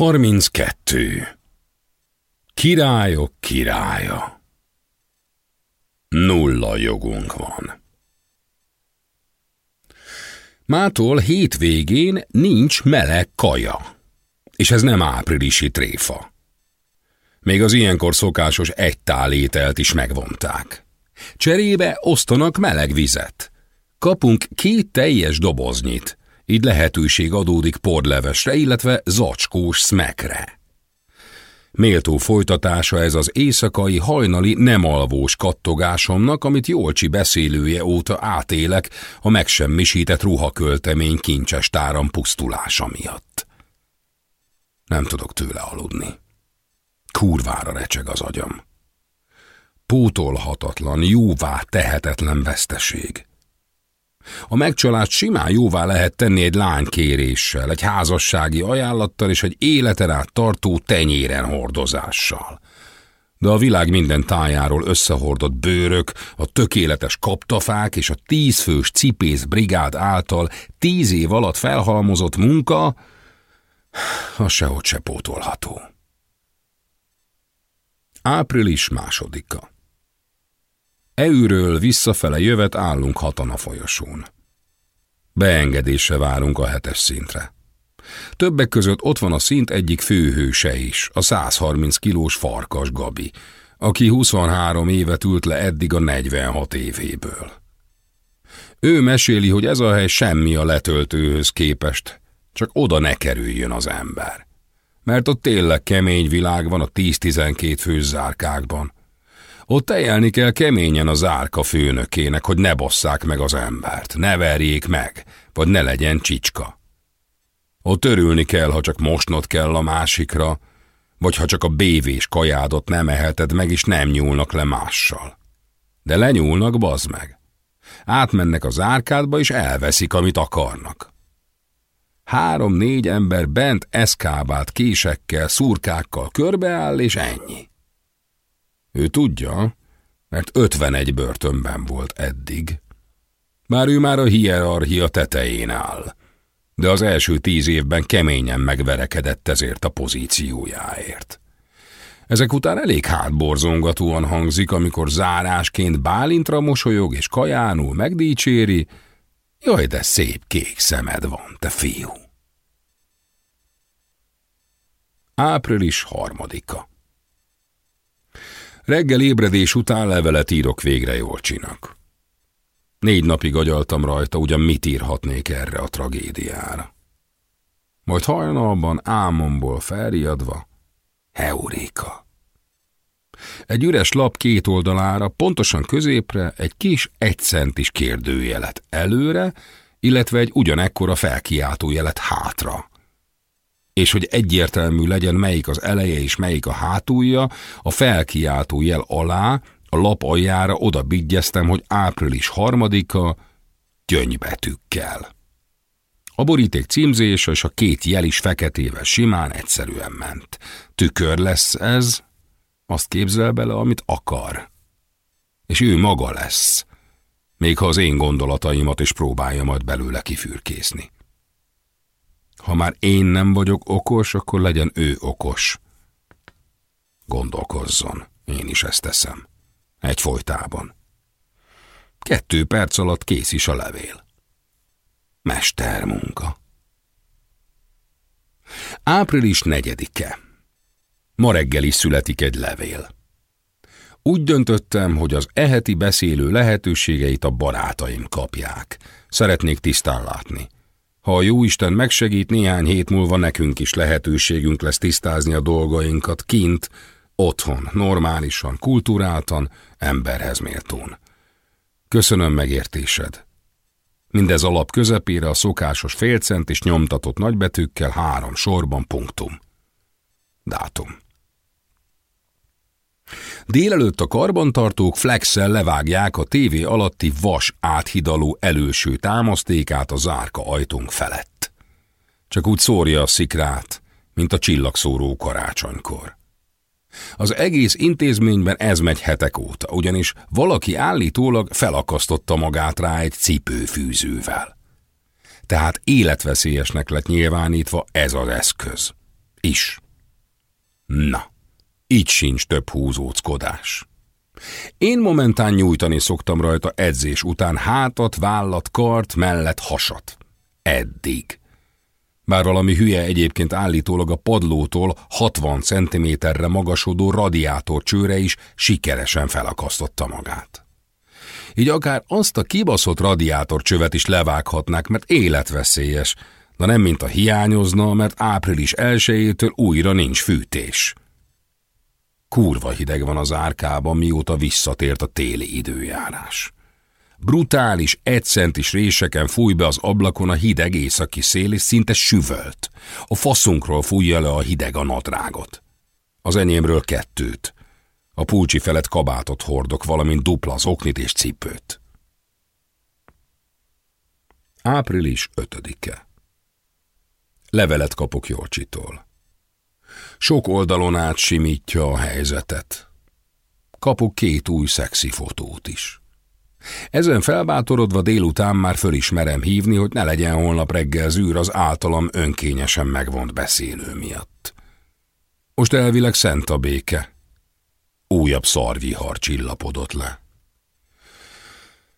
32. Királyok királya. Nulla jogunk van. Mától hétvégén nincs meleg kaja. És ez nem áprilisi tréfa. Még az ilyenkor szokásos egy tál ételt is megvonták. Cserébe osztanak meleg vizet. Kapunk két teljes doboznyit, így lehetőség adódik porlevesre, illetve zacskós smekre. Méltó folytatása ez az éjszakai hajnali nem alvós kattogásomnak, amit Jolcsi beszélője óta átélek a megsemmisített ruhaköltemény kincses táram pusztulása miatt. Nem tudok tőle aludni. Kurvára recseg az agyam. Pótolhatatlan, jóvá tehetetlen veszteség. A megcsalást simán jóvá lehet tenni egy lánykéréssel, egy házassági ajánlattal és egy életen át tartó tenyéren hordozással. De a világ minden tájáról összehordott bőrök, a tökéletes kaptafák és a tízfős cipész brigád által tíz év alatt felhalmozott munka, az sehogy se pótolható. Április másodika. Eűről visszafele jövet állunk hatan a folyosón. Beengedésre várunk a hetes szintre. Többek között ott van a szint egyik főhőse is, a 130 kilós farkas Gabi, aki 23 évet ült le eddig a 46 évéből. Ő meséli, hogy ez a hely semmi a letöltőhöz képest, csak oda ne kerüljön az ember. Mert ott tényleg kemény világ van a 10-12 fős ott tejelni kell keményen az árka főnökének, hogy ne bosszák meg az embert, ne verjék meg, vagy ne legyen csicska. Ott örülni kell, ha csak mosnod kell a másikra, vagy ha csak a bévés kajádot nem eheted meg, és nem nyúlnak le mással. De lenyúlnak, bazd meg. Átmennek az árkádba, és elveszik, amit akarnak. Három-négy ember bent eszkábát késekkel, szurkákkal körbeáll, és ennyi. Ő tudja, mert 51 börtönben volt eddig. Már ő már a hierarchia tetején áll, de az első tíz évben keményen megverekedett ezért a pozíciójáért. Ezek után elég hátborzongatóan hangzik, amikor zárásként Bálintra mosolyog és kajánul megdícséri, jaj, de szép kék szemed van, te fiú. Április harmadika Reggel ébredés után levelet írok végre Jolcsinak. Négy napig agyaltam rajta, ugyan mit írhatnék erre a tragédiára. Majd hajnalban álmomból felriadva, Heuréka. Egy üres lap két oldalára, pontosan középre egy kis egycentis kérdőjelet előre, illetve egy ugyanekkora felkiáltójelet hátra és hogy egyértelmű legyen, melyik az eleje és melyik a hátulja, a felkiáltó jel alá, a lap aljára oda bigyeztem, hogy április harmadika gyöngybetűkkel. A boríték címzése és a két jel is feketével simán egyszerűen ment. Tükör lesz ez, azt képzel bele, amit akar. És ő maga lesz, még ha az én gondolataimat is próbálja majd belőle kifürkészni. Ha már én nem vagyok okos, akkor legyen ő okos. Gondolkozzon, én is ezt teszem. Egy folytában. Kettő perc alatt kész is a levél. Mestermunka. Április negyedike. Ma reggel is születik egy levél. Úgy döntöttem, hogy az eheti beszélő lehetőségeit a barátaim kapják. Szeretnék tisztán látni. Ha a jóisten megsegít, néhány hét múlva nekünk is lehetőségünk lesz tisztázni a dolgainkat kint, otthon, normálisan, kulturáltan, emberhez méltón. Köszönöm megértésed. Mindez alap közepére a szokásos félcent és nyomtatott nagybetűkkel három sorban punktum. Dátum. Délelőtt a karbantartók flexel levágják a tévé alatti vas áthidaló előső támasztékát a zárka ajtónk felett. Csak úgy szórja a szikrát, mint a csillagszóró karácsonykor. Az egész intézményben ez megy hetek óta, ugyanis valaki állítólag felakasztotta magát rá egy cipőfűzővel. Tehát életveszélyesnek lett nyilvánítva ez az eszköz. Is. Na, így sincs több húzóckodás. Én momentán nyújtani szoktam rajta edzés után hátat, vállat, kart, mellett hasat. Eddig. Bár valami hülye egyébként állítólag a padlótól 60 cm-re magasodó radiátor csőre is sikeresen felakasztotta magát. Így akár azt a kibaszott radiátorcsövet is levághatnák, mert életveszélyes, de nem mint a hiányozna, mert április 1 újra nincs fűtés. Kurva hideg van az árkában, mióta visszatért a téli időjárás. Brutális, egycentis réseken fúj be az ablakon a hideg északi szél, és szinte süvölt. A faszunkról fújja le a hideg a nadrágot. Az enyémről kettőt. A pulcsi felett kabátot hordok, valamint dupla az oknit és cipőt. Április 5-e Levelet kapok Jolcsitól. Sok oldalon át simítja a helyzetet. Kapok két új szexi fotót is. Ezen felbátorodva délután már fölismerem hívni, hogy ne legyen holnap reggel zűr az általam önkényesen megvont beszélő miatt. Most elvileg szent a béke. Újabb szarvihar csillapodott le.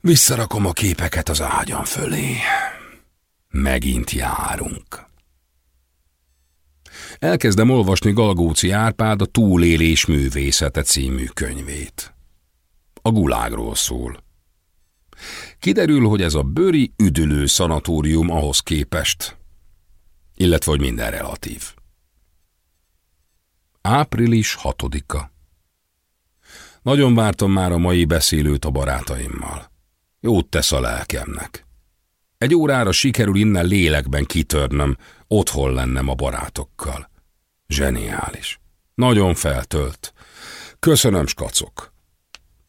Visszarakom a képeket az ágyam fölé. Megint járunk. Elkezdem olvasni Galgóci Árpád a Túlélés művészete című könyvét. A gulágról szól. Kiderül, hogy ez a bőri üdülő szanatórium ahhoz képest, illetve hogy minden relatív. Április hatodika. Nagyon vártam már a mai beszélőt a barátaimmal. Jót tesz a lelkemnek. Egy órára sikerül innen lélekben kitörnöm, otthon lennem a barátokkal. Zseniális. Nagyon feltölt. Köszönöm, skacok.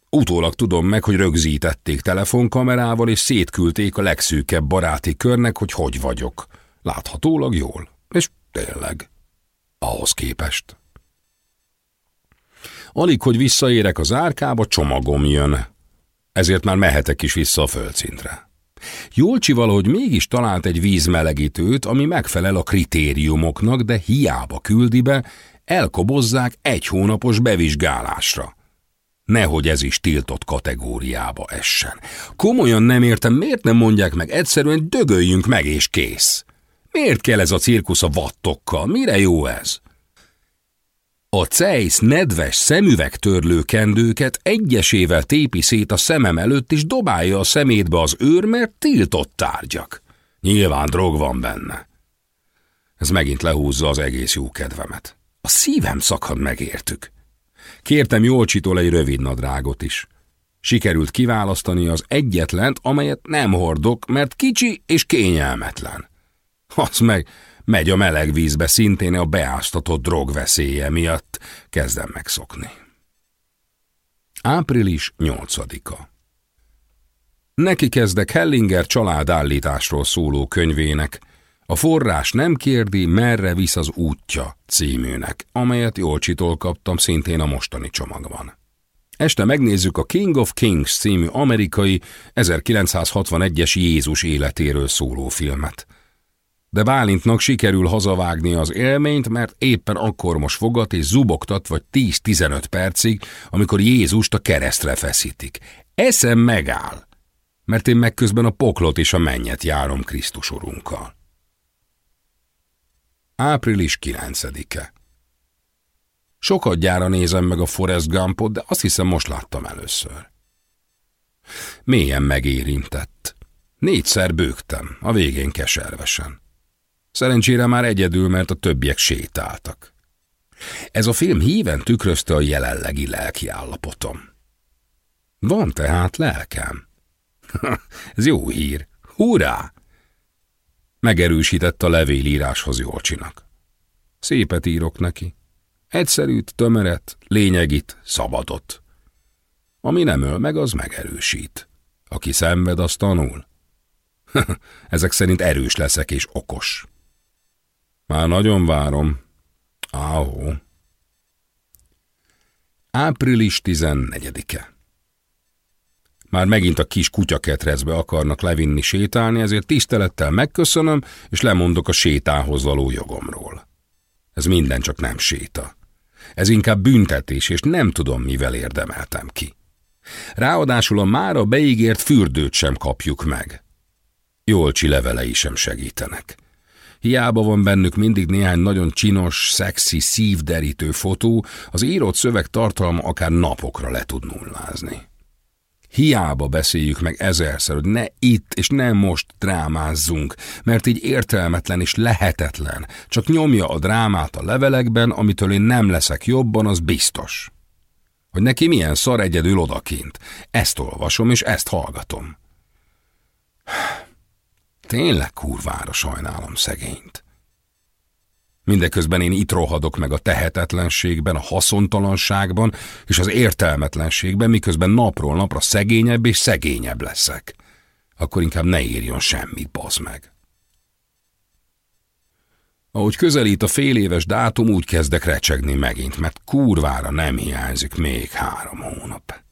Utólag tudom meg, hogy rögzítették telefonkamerával, és szétküldték a legszűkebb baráti körnek, hogy hogy vagyok. Láthatólag jól. És tényleg. Ahhoz képest. Alig, hogy visszaérek az árkába, csomagom jön. Ezért már mehetek is vissza a földszintre. Jólcsi valahogy mégis talált egy vízmelegítőt, ami megfelel a kritériumoknak, de hiába küldi be, elkobozzák egy hónapos bevizsgálásra. Nehogy ez is tiltott kategóriába essen. Komolyan nem értem, miért nem mondják meg egyszerűen dögöljünk meg és kész. Miért kell ez a cirkusz a vattokkal? Mire jó ez? A Zeiss nedves szemüvegtörlő kendőket egyesével tépi szét a szemem előtt, és dobálja a szemétbe az őr, mert tiltott tárgyak. Nyilván drog van benne. Ez megint lehúzza az egész jó kedvemet. A szívem szakad megértük. Kértem Jolcsitól egy rövid nadrágot is. Sikerült kiválasztani az egyetlent, amelyet nem hordok, mert kicsi és kényelmetlen. Az meg megy a meleg vízbe szintén a beáztatott drog veszélye miatt, kezdem megszokni. Április 8-a Neki kezdek Hellinger családállításról szóló könyvének, a forrás nem kérdi, merre visz az útja címűnek, amelyet Jolcsitól kaptam szintén a mostani csomagban. Este megnézzük a King of Kings című amerikai 1961-es Jézus életéről szóló filmet de Bálintnak sikerül hazavágni az élményt, mert éppen akkor most fogat és zubogtat vagy 10-15 percig, amikor Jézust a keresztre feszítik. Eszem megáll, mert én meg közben a poklot és a mennyet járom Krisztus urunkkal. Április 9-e Sokat gyára nézem meg a Forest Gumpot, de azt hiszem most láttam először. Mélyen megérintett. Négyszer bőgtem, a végén keservesen. Szerencsére már egyedül, mert a többiek sétáltak. Ez a film híven tükrözte a jelenlegi lelki állapotom. Van tehát lelkem. Ez jó hír. Hurrá! Megerősített a levélíráshoz Jolcsinak. Szépet írok neki. Egyszerűt, tömeret, lényegit, szabadot. Ami nem öl meg, az megerősít. Aki szenved, az tanul. Ezek szerint erős leszek és okos. Már nagyon várom. Áhó. Április 14-e. Már megint a kis kutyaketrezbe akarnak levinni sétálni, ezért tisztelettel megköszönöm, és lemondok a sétához való jogomról. Ez minden csak nem séta. Ez inkább büntetés, és nem tudom, mivel érdemeltem ki. Ráadásul a mára beígért fürdőt sem kapjuk meg. Jolcsi levelei sem segítenek. Hiába van bennük mindig néhány nagyon csinos, szexi, szívderítő fotó, az írott szöveg tartalma akár napokra le tud nullázni. Hiába beszéljük meg ezerszer, hogy ne itt és ne most drámázzunk, mert így értelmetlen és lehetetlen. Csak nyomja a drámát a levelekben, amitől én nem leszek jobban, az biztos. Hogy neki milyen szar egyedül odakint. Ezt olvasom és ezt hallgatom. Tényleg kurvára sajnálom szegényt. Mindeközben én itt rohadok meg a tehetetlenségben, a haszontalanságban és az értelmetlenségben, miközben napról napra szegényebb és szegényebb leszek. Akkor inkább ne írjon semmit, bazd meg. Ahogy közelít a fél éves dátum, úgy kezdek recsegni megint, mert kurvára nem hiányzik még három hónap.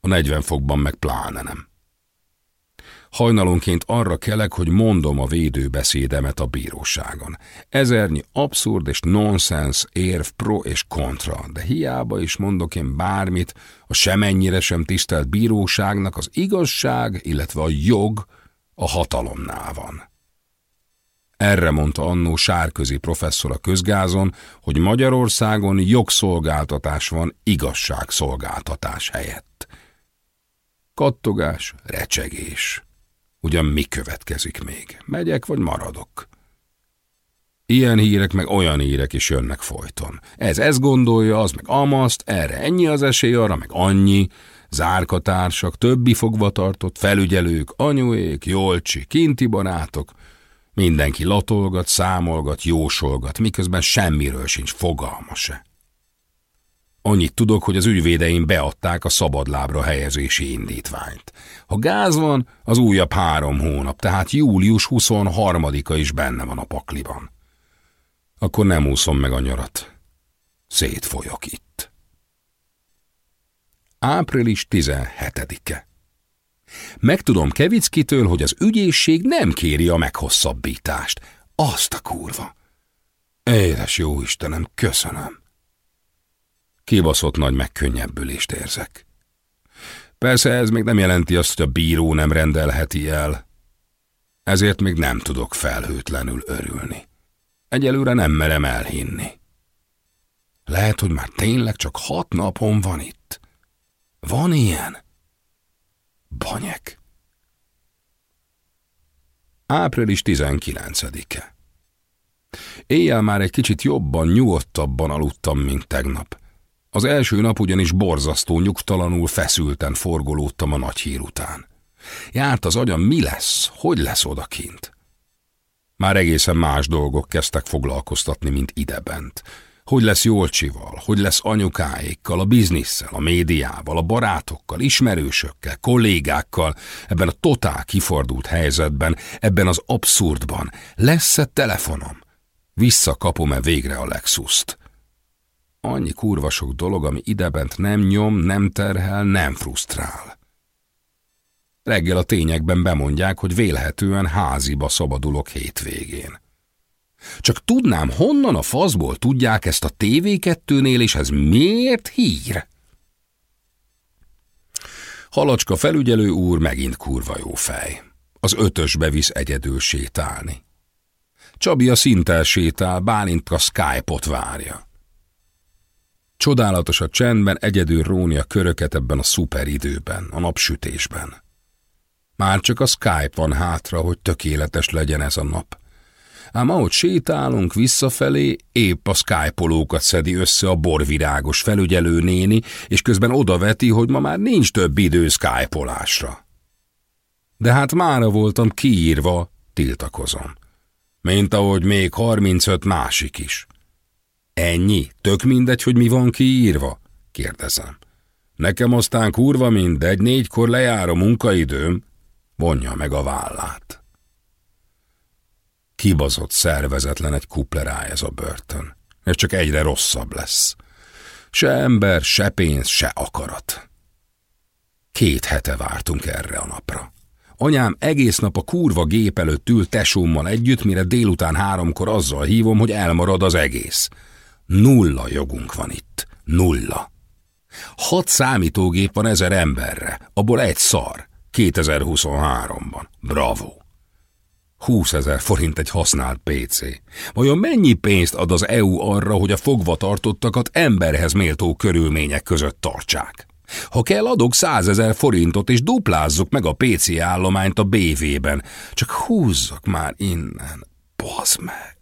A 40 fokban meg pláne nem. Hajnalonként arra kelek, hogy mondom a védőbeszédemet a bíróságon. Ezernyi abszurd és nonsens érv pro és kontra, de hiába is mondok én bármit, a semennyire sem tisztelt bíróságnak az igazság, illetve a jog a hatalomnál van. Erre mondta annó sárközi professzor a közgázon, hogy Magyarországon jogszolgáltatás van igazságszolgáltatás helyett. Kattogás, recsegés. Ugyan mi következik még? Megyek vagy maradok? Ilyen hírek meg olyan hírek is jönnek folyton. Ez ez gondolja, az meg amaszt, erre ennyi az esély, arra meg annyi. Zárkatársak, többi fogvatartott, felügyelők, anyuék, jolcsi, kinti barátok. Mindenki latolgat, számolgat, jósolgat, miközben semmiről sincs fogalma se. Annyit tudok, hogy az ügyvédeim beadták a szabadlábra helyezési indítványt. Ha gáz van, az újabb három hónap, tehát július 23-a is benne van a pakliban. Akkor nem úszom meg a nyarat. Szétfolyok itt. Április 17-e. Megtudom Kevickitől, hogy az ügyészség nem kéri a meghosszabbítást. Azt a kurva! Édes jó Istenem, köszönöm. Kibaszott nagy megkönnyebbülést érzek. Persze ez még nem jelenti azt, hogy a bíró nem rendelheti el. Ezért még nem tudok felhőtlenül örülni. Egyelőre nem merem elhinni. Lehet, hogy már tényleg csak hat napon van itt. Van ilyen? Banyek. Április 19-e. Éjjel már egy kicsit jobban, nyugodtabban aludtam, mint tegnap. Az első nap ugyanis borzasztó nyugtalanul feszülten forgolódtam a nagy hír után. Járt az agyam, mi lesz, hogy lesz odakint. Már egészen más dolgok kezdtek foglalkoztatni, mint idebent. Hogy lesz Jolcsival, hogy lesz anyukáékkal, a bizniszsel, a médiával, a barátokkal, ismerősökkel, kollégákkal, ebben a totál kifordult helyzetben, ebben az abszurdban. Lesz-e telefonom? Visszakapom-e végre a Lexuszt? Annyi kurva sok dolog, ami idebent nem nyom, nem terhel, nem frusztrál. Reggel a tényekben bemondják, hogy vélhetően háziba szabadulok hétvégén. Csak tudnám, honnan a faszból tudják ezt a TV2-nél, és ez miért hír? Halacska felügyelő úr megint kurva jó fej. Az ötösbe visz egyedül sétálni. Csabi a szintel sétál, Bálint a Skype-ot várja. Csodálatos a csendben egyedül róni a köröket ebben a szuper időben, a napsütésben. Már csak a Skype van hátra, hogy tökéletes legyen ez a nap. Ám ahogy sétálunk visszafelé, épp a skype szedi össze a borvirágos felügyelő néni, és közben odaveti, hogy ma már nincs több idő skype-olásra. De hát mára voltam kiírva, tiltakozom. Mint ahogy még 35 másik is. Ennyi? Tök mindegy, hogy mi van kiírva? Kérdezem. Nekem aztán kurva mindegy, négykor lejár a munkaidőm. Vonja meg a vállát. Kibazott szervezetlen egy kupleráj ez a börtön, és csak egyre rosszabb lesz. Se ember, se pénz, se akarat. Két hete vártunk erre a napra. Anyám egész nap a kurva gép előtt ül tesómmal együtt, mire délután háromkor azzal hívom, hogy elmarad az egész. Nulla jogunk van itt. Nulla. Hat számítógép van ezer emberre, abból egy szar. 2023-ban. Bravo! 20 ezer forint egy használt PC. Vajon mennyi pénzt ad az EU arra, hogy a fogvatartottakat emberhez méltó körülmények között tartsák? Ha kell, adok százezer forintot, és duplázzuk meg a PC állományt a BV-ben. Csak húzzak már innen. Bazd meg!